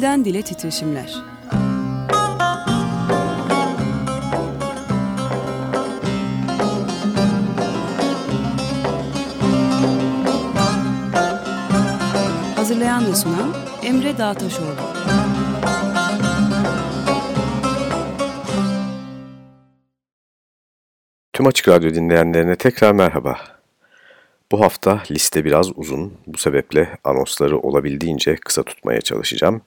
Dilden dile titreşimler. Hazırlayan ve sunan Emre Dağtaşoğlu. Tüm Açık Radyo dinleyenlerine tekrar merhaba. Bu hafta liste biraz uzun. Bu sebeple anonsları olabildiğince kısa tutmaya çalışacağım.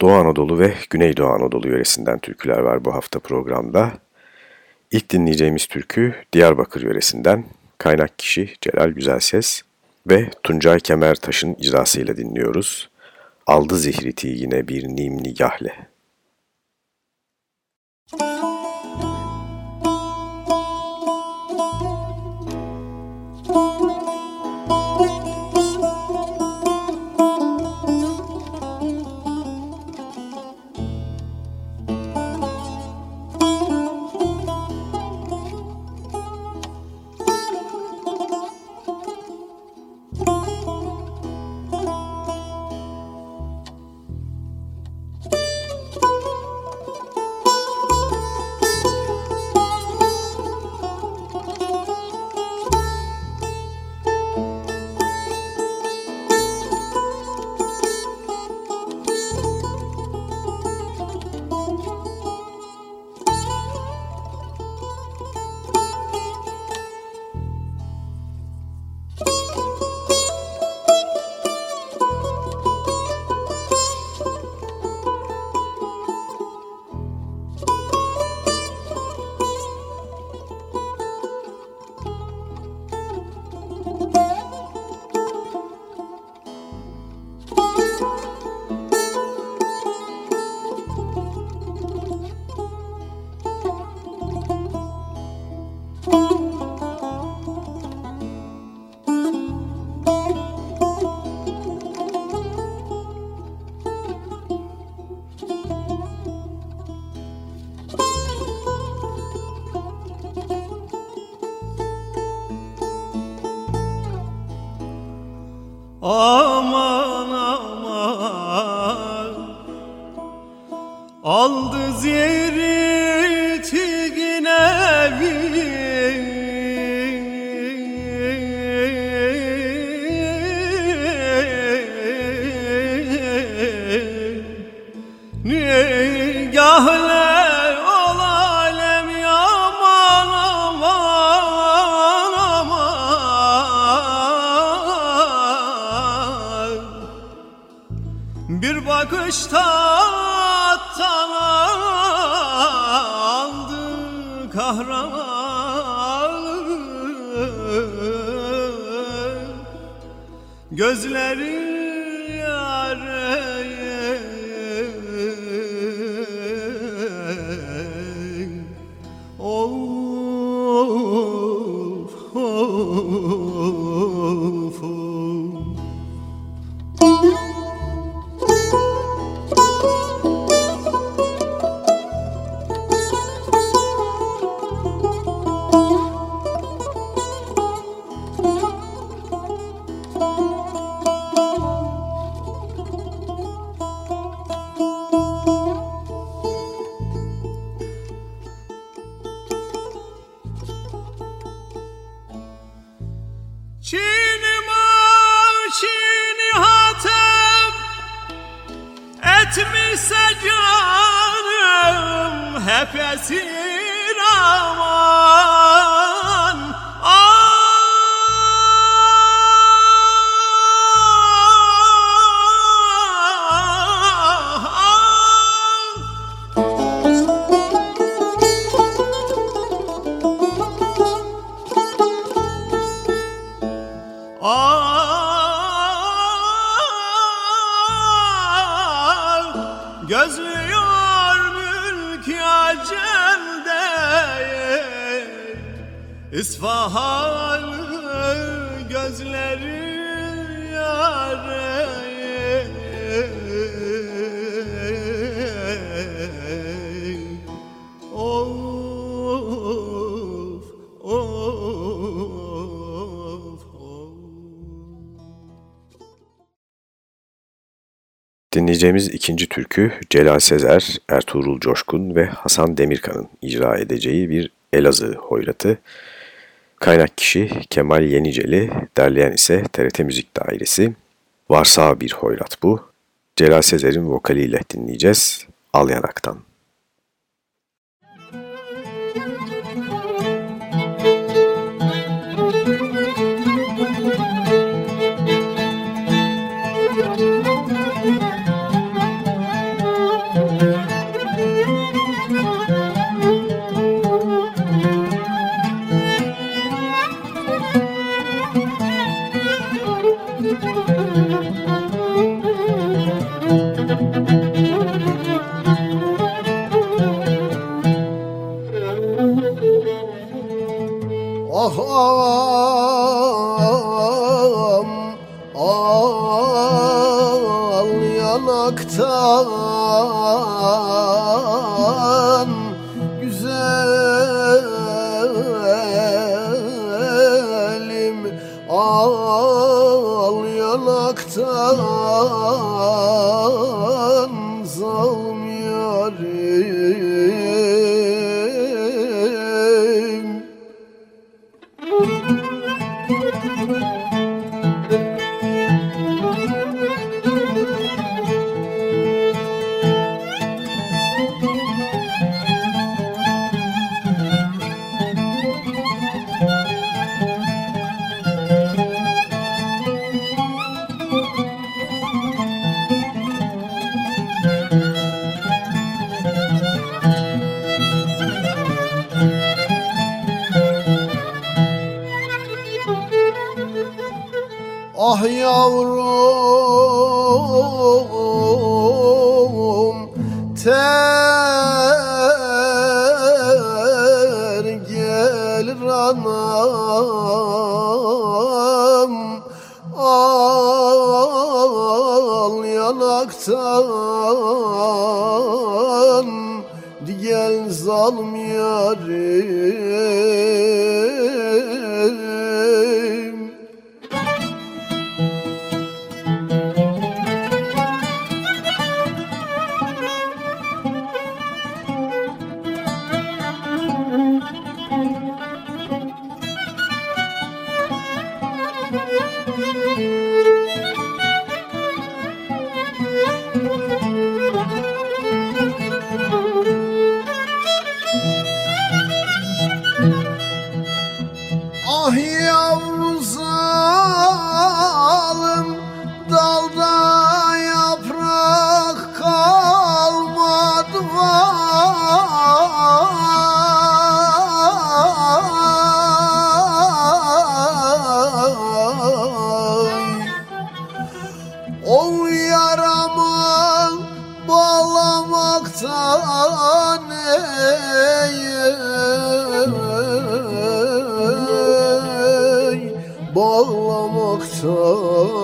Doğu Anadolu ve Güneydoğu Anadolu yöresinden türküler var bu hafta programda. İlk dinleyeceğimiz türkü Diyarbakır yöresinden kaynak kişi Celal Güzelses ve Tuncay Kemertaş'ın icrasıyla dinliyoruz. Aldı zihriti yine bir nim nigahle. Gözleri Dinleyeceğimiz ikinci türkü Celal Sezer, Ertuğrul Coşkun ve Hasan Demirkan'ın icra edeceği bir Elazığ hoyratı. Kaynak kişi Kemal Yeniceli, derleyen ise TRT Müzik Dairesi. Varsa bir hoyrat bu. Celal Sezer'in vokaliyle dinleyeceğiz. Al Yanak'tan. Ah yavrum yoktur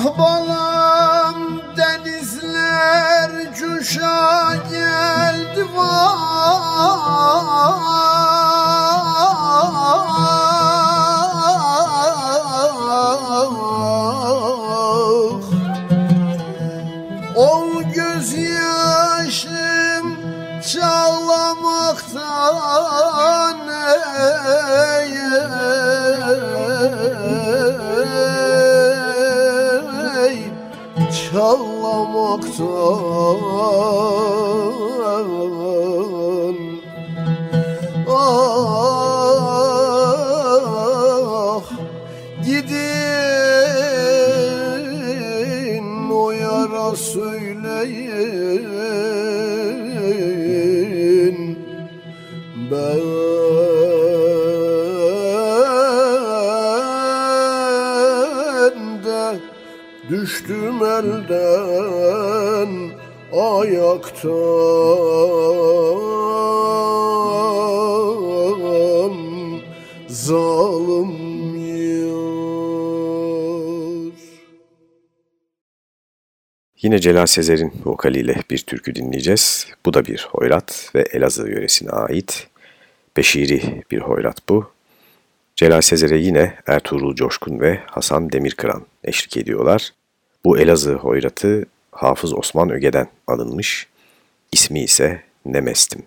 Ah balam denizler cuşa geldi vah çağlamaktan ayaktan Zalim yar Yine Celal Sezer'in vokaliyle bir türkü dinleyeceğiz. Bu da bir hoyrat ve Elazığ yöresine ait. Beşiri bir hoyrat bu. Celal Sezer'e yine Ertuğrul Coşkun ve Hasan Demirkıran eşlik ediyorlar. Bu Elazığ hoyratı Hafız Osman Öge'den alınmış. İsmi ise Nemestim.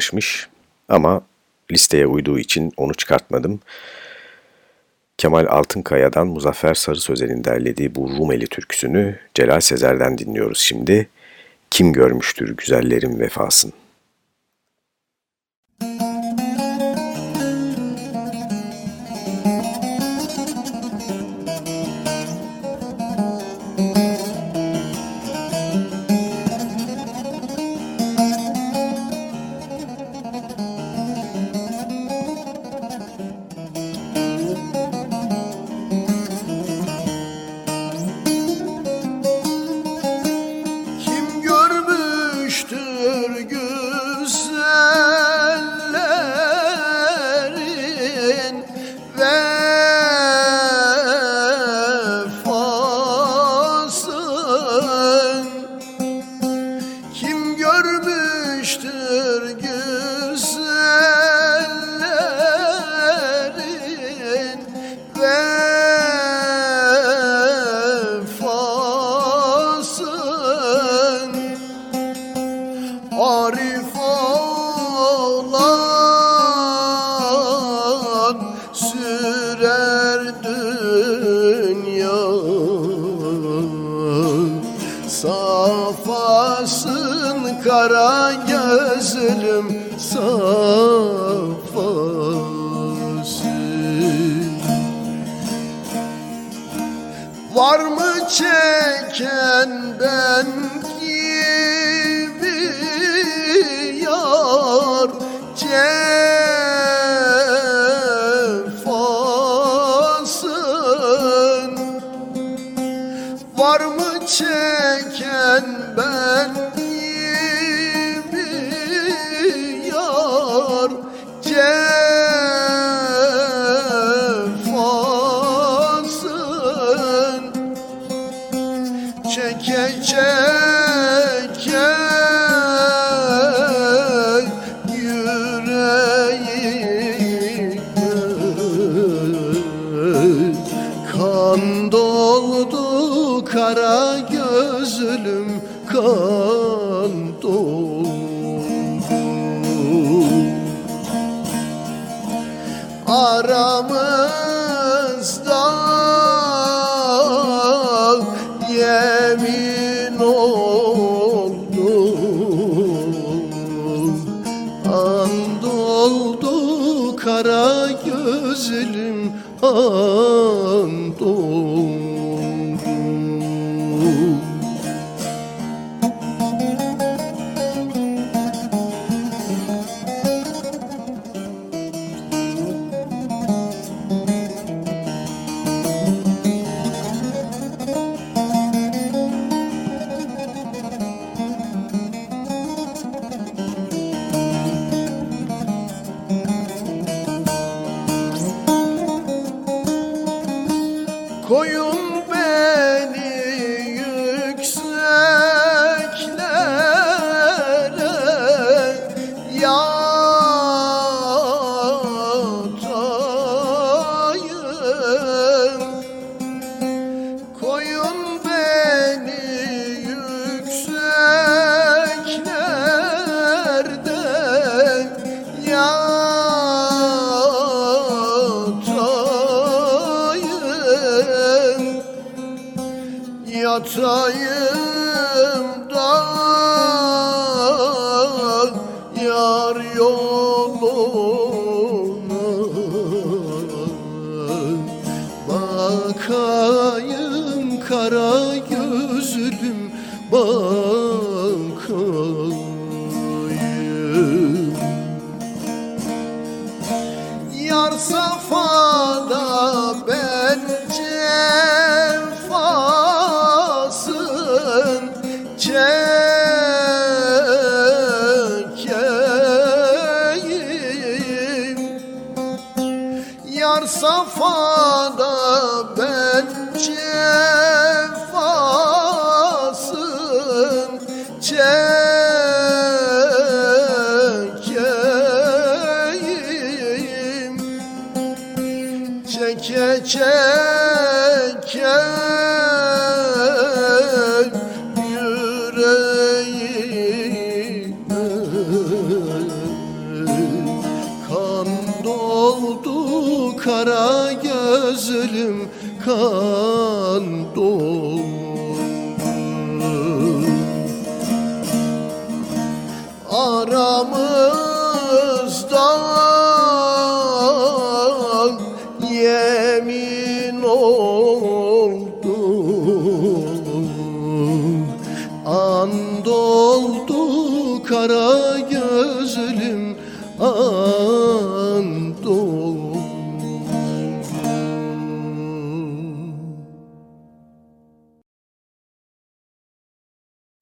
karışmış ama listeye uyduğu için onu çıkartmadım. Kemal Altınkaya'dan Muzaffer Sarı Sözel'in derlediği bu Rumeli türküsünü Celal Sezer'den dinliyoruz şimdi. Kim görmüştür güzellerin vefasını? çay kara gözlüm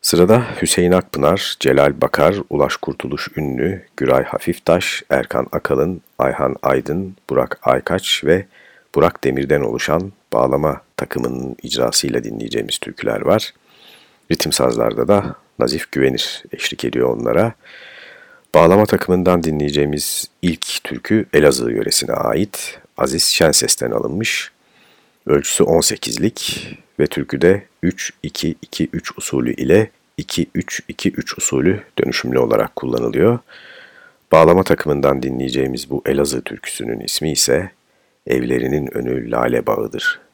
Sırada Hüseyin Akpınar, Celal Bakar, Ulaş Kurtuluş Ünlü, Güray Hafiftaş, Erkan Akalın, Ayhan Aydın, Burak Aykaç ve Burak Demir'den oluşan bağlama takımının icrasıyla dinleyeceğimiz türküler var. Ritim sazlarda da Nazif Güvenir eşlik ediyor onlara. Bağlama takımından dinleyeceğimiz ilk türkü Elazığ yöresine ait Aziz Şenses'ten alınmış. Ölçüsü 18'lik ve türküde 3-2-2-3 usulü ile 2-3-2-3 usulü dönüşümlü olarak kullanılıyor. Bağlama takımından dinleyeceğimiz bu Elazığ türküsünün ismi ise Evlerinin Önü Lale Bağı'dır.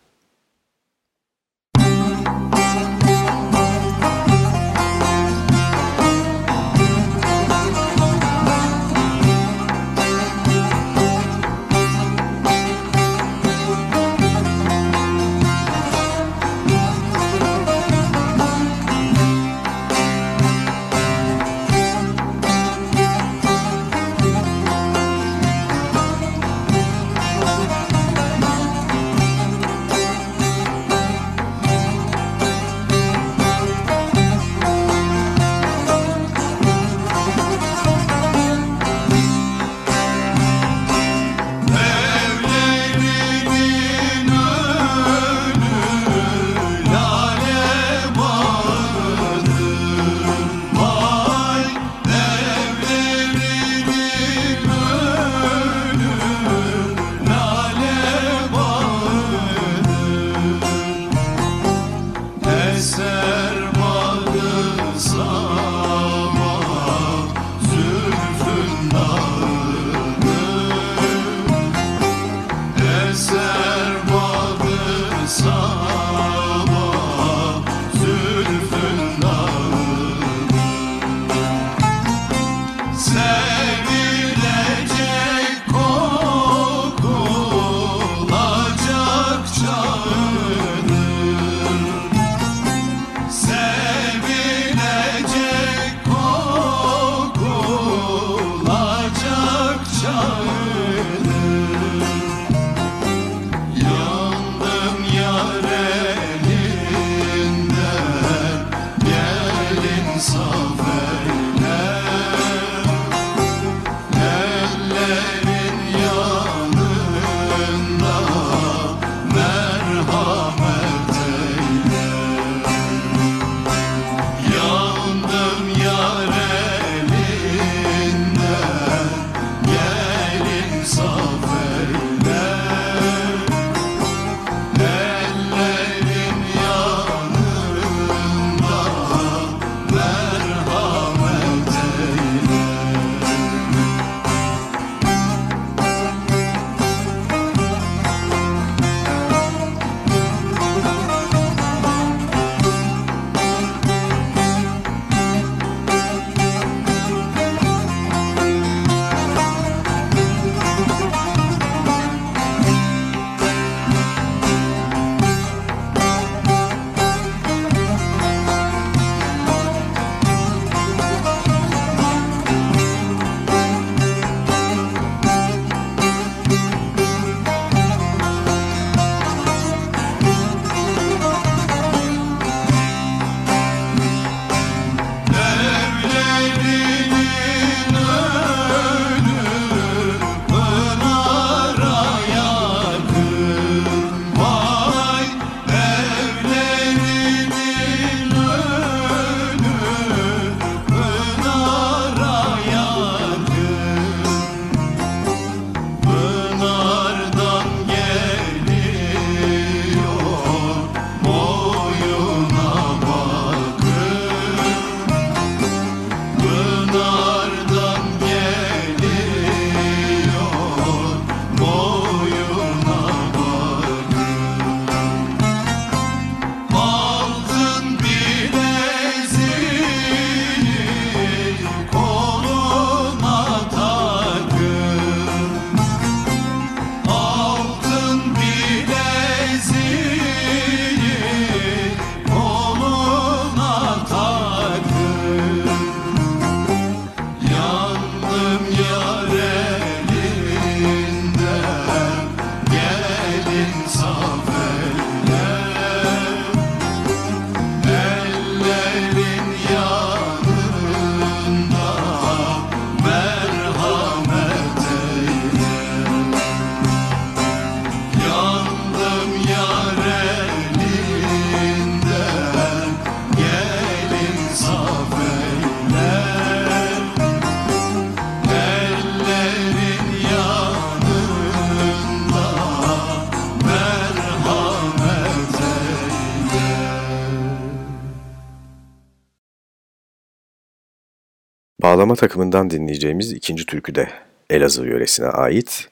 Bağlama takımından dinleyeceğimiz ikinci türkü de Elazığ yöresine ait.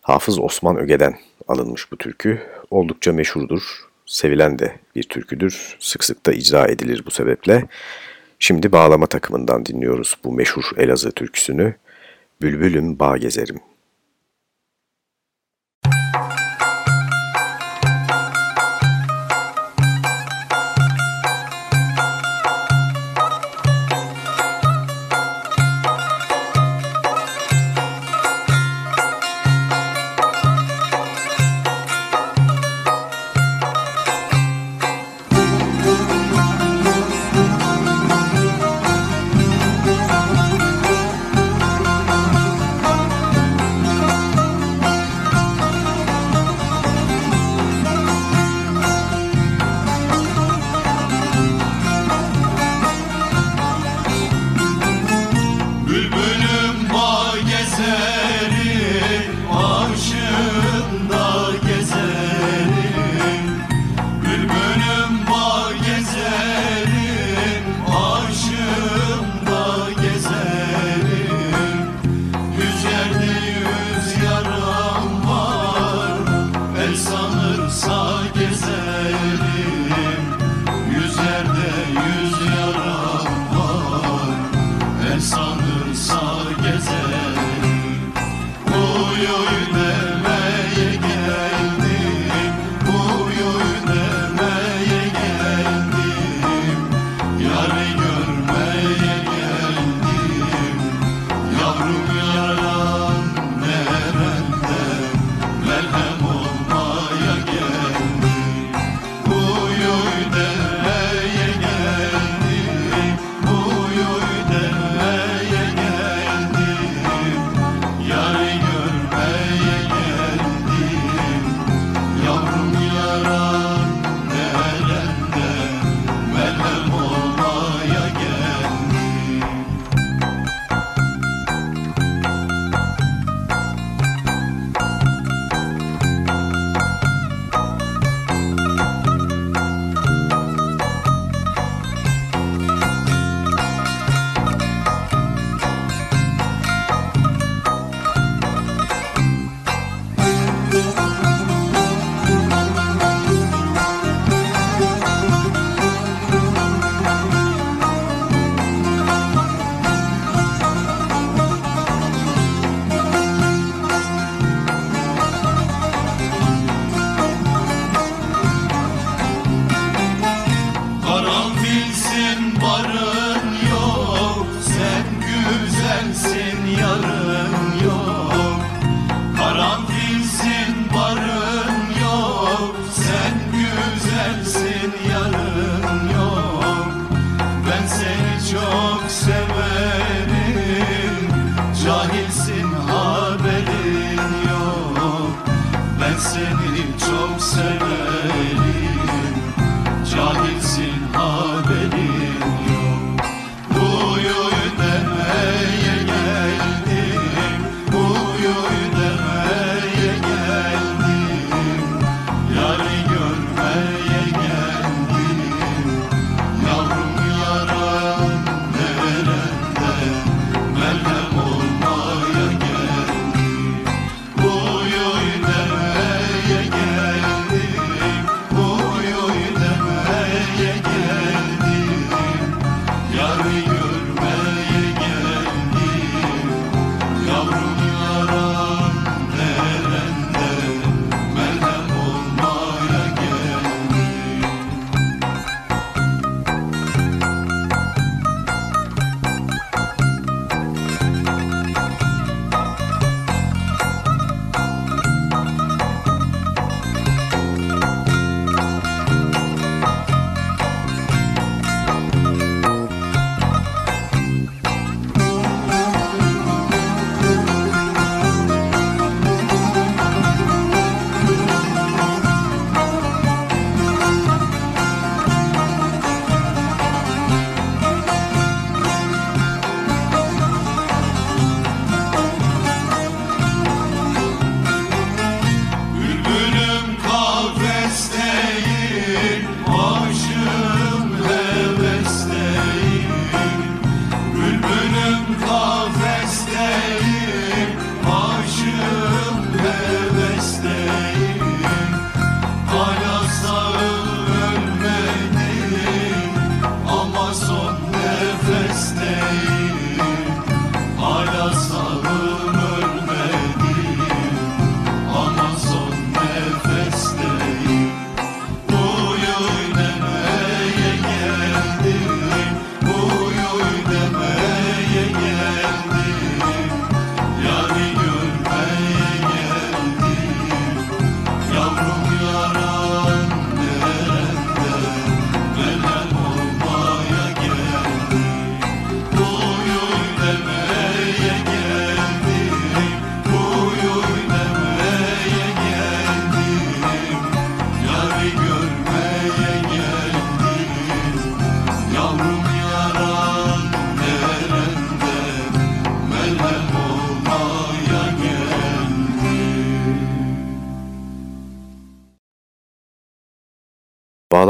Hafız Osman Öge'den alınmış bu türkü. Oldukça meşhurdur, sevilen de bir türküdür. Sık sık da icra edilir bu sebeple. Şimdi bağlama takımından dinliyoruz bu meşhur Elazığ türküsünü. Bülbülüm bağ gezerim.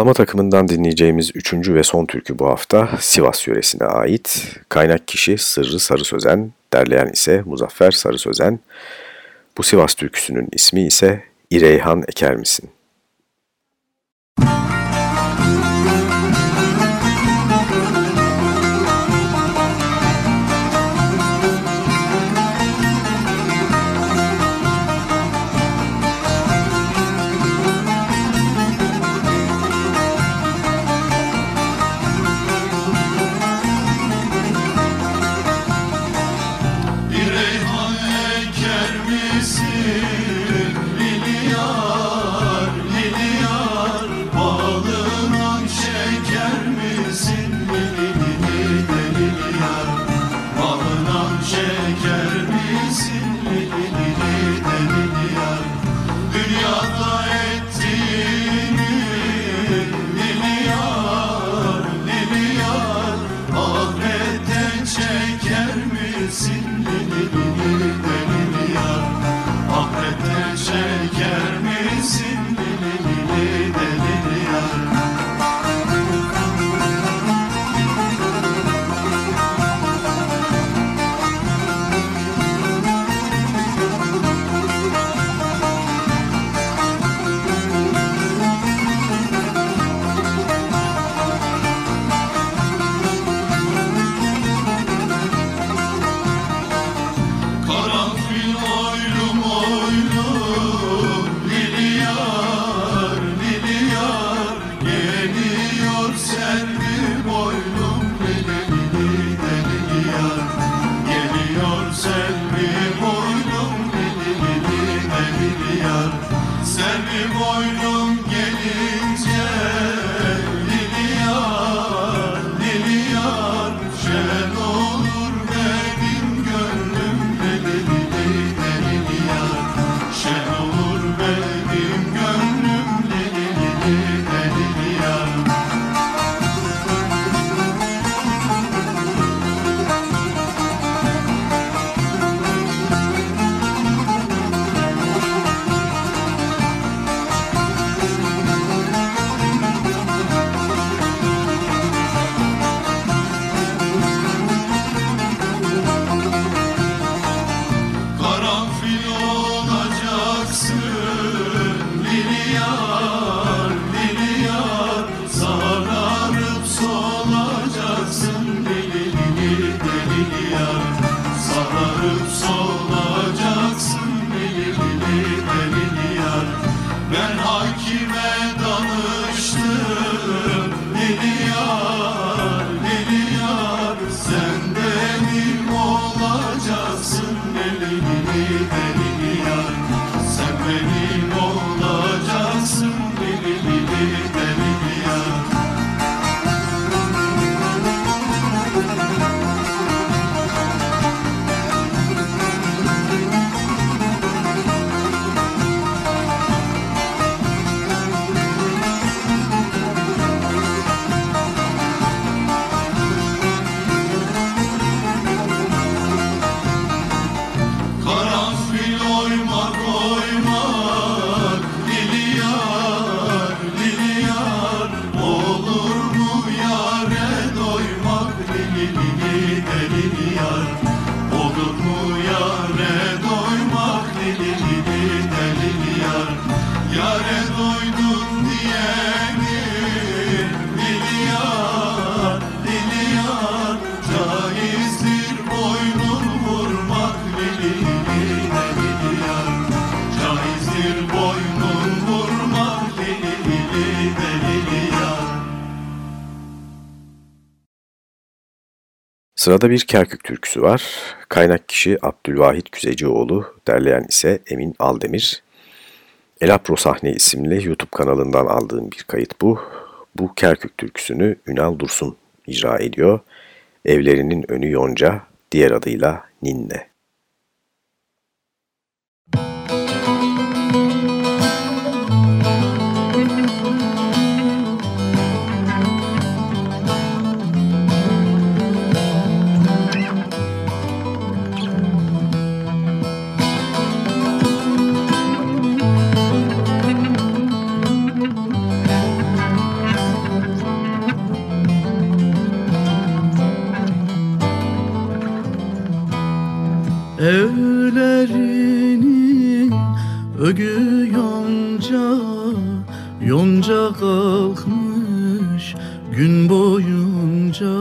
Bağlama takımından dinleyeceğimiz üçüncü ve son türkü bu hafta Sivas yöresine ait. Kaynak kişi Sırrı Sarı Sözen, derleyen ise Muzaffer Sarı Sözen. Bu Sivas türküsünün ismi ise İreyhan Eker misin? deli gibi deli yar. Yare doydum diye Sırada bir Kerkük türküsü var. Kaynak kişi Abdülvahit Küzecioğlu, derleyen ise Emin Aldemir. Elapro Sahne isimli YouTube kanalından aldığım bir kayıt bu. Bu Kerkük türküsünü Ünal Dursun icra ediyor. Evlerinin önü yonca, diğer adıyla Ninne. Ögü yonca Yonca kalkmış. Gün boyunca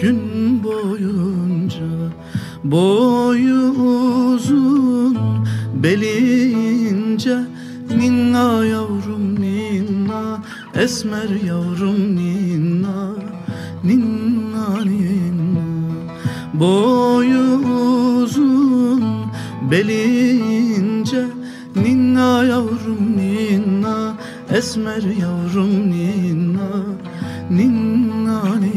Gün boyunca. Boyu uzun beli ince. Ninna yavrum ninna Esmer yavrum ninna Ninna ninna Boyu uzun beli ince Ninna yavrum ninna. Esmer yavrum ninna. Ninna ninna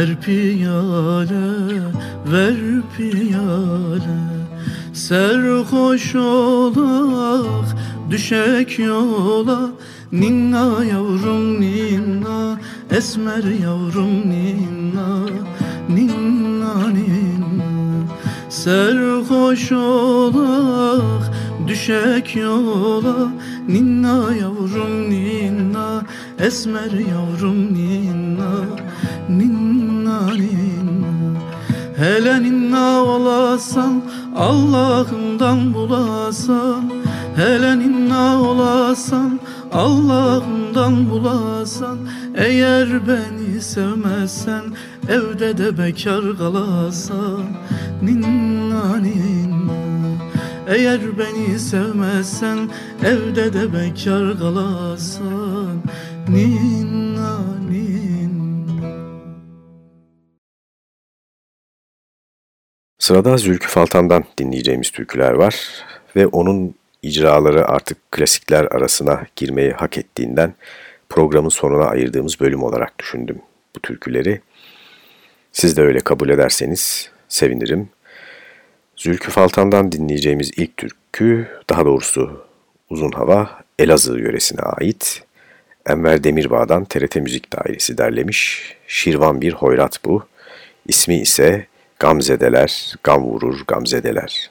Ver piyale Ver piyale. Serhoş olak Düşek yola. Ninna yavrum ninna Esmer yavrum ninna. Ninna ninna. Serhoş olak düşek yola. Ninna yavrum ninna Esmer yavrum ninna. Ninna ninna Hele ninna olasan Allah'ından bulasan. Hele ninna olasan Allah'ından bulasan. Eğer beni sevmezsen Evde de bekar kalasan. Ninna ninna. Eğer beni sevmezsen Evde de bekar kalasan. Ninna Sırada Zülkü Faltan'dan dinleyeceğimiz türküler var ve onun icraları artık klasikler arasına girmeyi hak ettiğinden programın sonuna ayırdığımız bölüm olarak düşündüm bu türküleri. Siz de öyle kabul ederseniz sevinirim. Zülkü Faltan'dan dinleyeceğimiz ilk türkü, daha doğrusu Uzun Hava, Elazığ yöresine ait. Enver Demirbağ'dan TRT Müzik Dairesi derlemiş. Şirvan bir hoyrat bu. İsmi ise Gamzedeler, Gam Vurur Gamzedeler.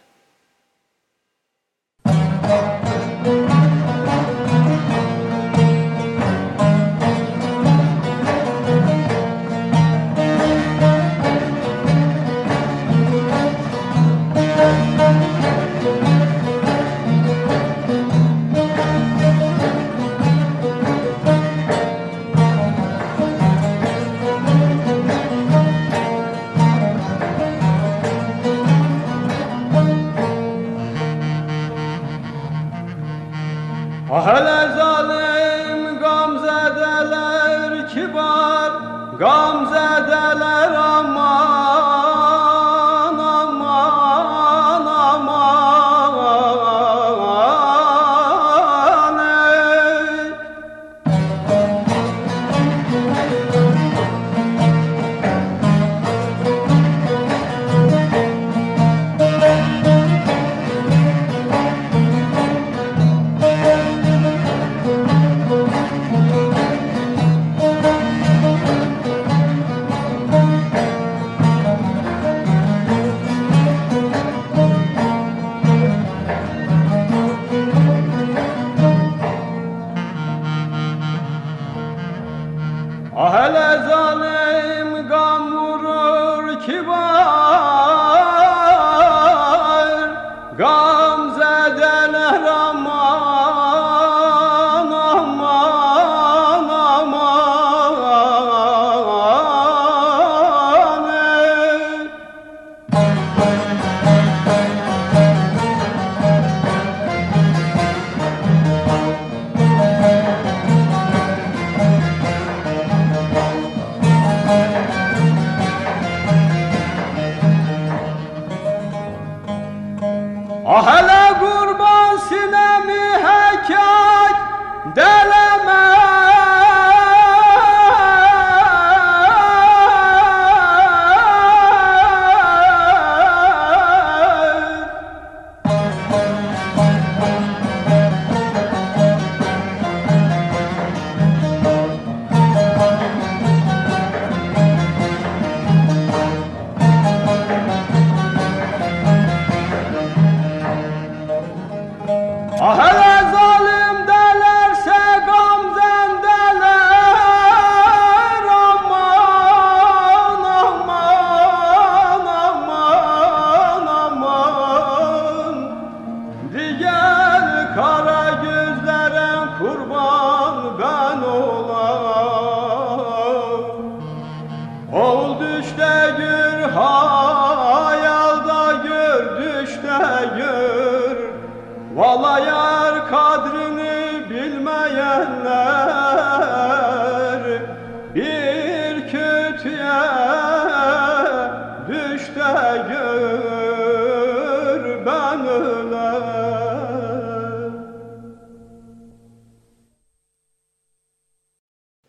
Hayalda gör, düşte gör Valla kadrini bilmeyenler Bir kötüye düşte gör ben öler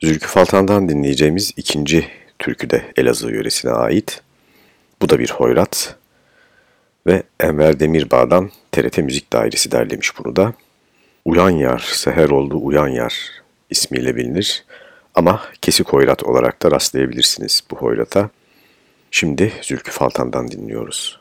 Zülkü Faltan'dan dinleyeceğimiz ikinci türkü de Elazığ yöresine ait. Bu da bir hoyrat ve Enver Demirbağ'dan TRT Müzik Dairesi derlemiş bunu da. Uyan Yar, Seher Oldu Uyan Yar ismiyle bilinir ama kesik hoyrat olarak da rastlayabilirsiniz bu hoyrata. Şimdi Zülkü Faltan'dan dinliyoruz.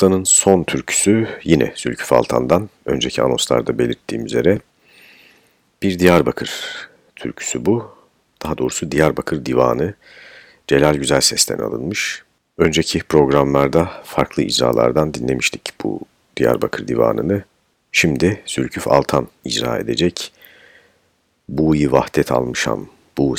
Haftanın son türküsü yine Zülküf Altan'dan. Önceki anonslarda belirttiğim üzere bir Diyarbakır türküsü bu. Daha doğrusu Diyarbakır Divanı Celal Güzel Ses'ten alınmış. Önceki programlarda farklı icralardan dinlemiştik bu Diyarbakır Divanı'nı. Şimdi Zülküf Altan icra edecek. Bu'yi vahdet almışam, bu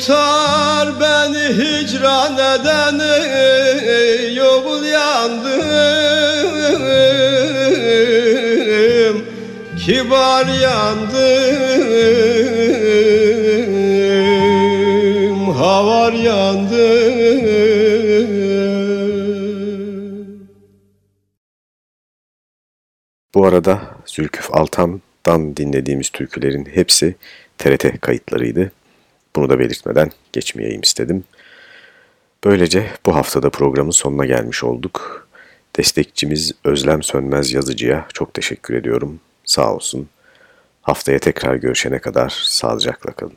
sile bir peymaneden. kibar yandım Havar yandım Bu arada Zülküf Altan'dan dinlediğimiz türkülerin hepsi TRT kayıtlarıydı. Bunu da belirtmeden geçmeyeyim istedim. Böylece bu haftada programın sonuna gelmiş olduk. Destekçimiz Özlem Sönmez Yazıcı'ya çok teşekkür ediyorum. Sağ olsun. Haftaya tekrar görüşene kadar sağlıcakla kalın.